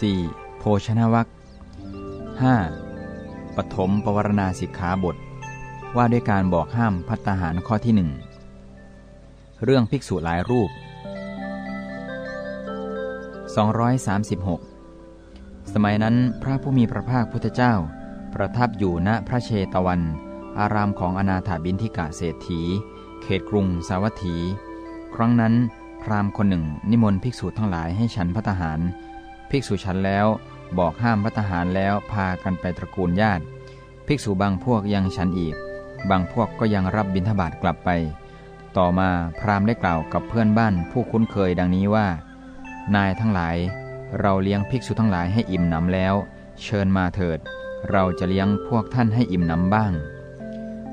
4. โภชนวัค 5. ปฐมปวารณาสิกขาบท ว่าด้วยการบอกห้ามพัตหารข้อที่หนึ่งเรื่องภิกษุหลายรูป 236 สมัยนั้นพระผู้มีพระภาคพุทธเจ้า ประทับอยู่ณพระเชตวัน อารามของอนาถาบินทิกะเศรษฐี เขตกรุงสาวัตถี ครั้งนั้นพราหมณ์คนหนึ่งนิมนต์ภิกษุทั้งหลายให้ฉันพัตหาร ภิกษุฉันแล้วบอกห้ามพัตหารแล้วพากันไปตระกูลญาติ ภิกษุบางพวกยังฉันอีก บางพวกก็ยังรับบิณฑบาตกลับไป ต่อมาพราหมณ์ได้กล่าวกับเพื่อนบ้านผู้คุ้นเคยดังนี้ว่า นายทั้งหลาย เราเลี้ยงภิกษุทั้งหลายให้อิ่มหนำแล้ว เชิญมาเถิด เราจะเลี้ยงพวกท่านให้อิ่มหนำบ้าง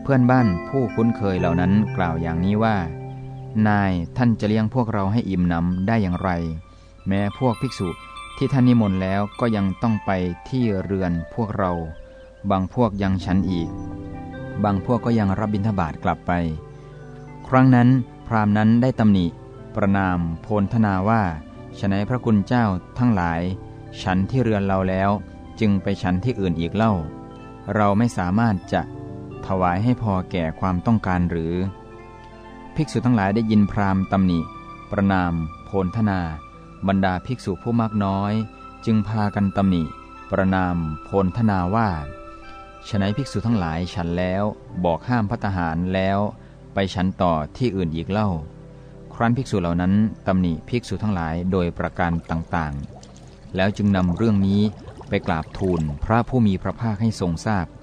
เพื่อนบ้านผู้คุ้นเคยเหล่านั้นกล่าวอย่างนี้ว่า นายท่านจะเลี้ยงพวกเราให้อิ่มหนำได้อย่างไร แม้พวกภิกษุ ที่ท่านนิมนต์แล้วก็ยังต้องไปที่เรือนพวกเรา บางพวกยังฉันอีก บางพวกก็ยังรับบิณฑบาตกลับไป ครั้งนั้นพราหมณ์นั้นได้ตำหนิ ประนามโพลธนาว่าฉนัยพระคุณเจ้าทั้งหลาย ฉันที่เรือนเราแล้วจึงไปฉันที่อื่นอีกเล่า เราไม่สามารถจะถวายให้พอแก่ความต้องการหรือ ภิกษุทั้งหลายได้ยินพราหมณ์ตำหนิ ประนาม โพลธนา บรรดาภิกษุผู้มากน้อย จึงพากันตำหนิ ประนามโพลธนาว่าฉนัยภิกษุทั้งหลายฉันแล้วบอกห้ามพัตหารแล้ว ไปฉันต่อที่อื่นอีกเล่า ครั้นภิกษุเหล่านั้นตำหนิภิกษุทั้งหลายโดยประการต่างๆ แล้วจึงนำเรื่องนี้ไปกราบทูลพระผู้มีพระภาคให้ทรงทราบพ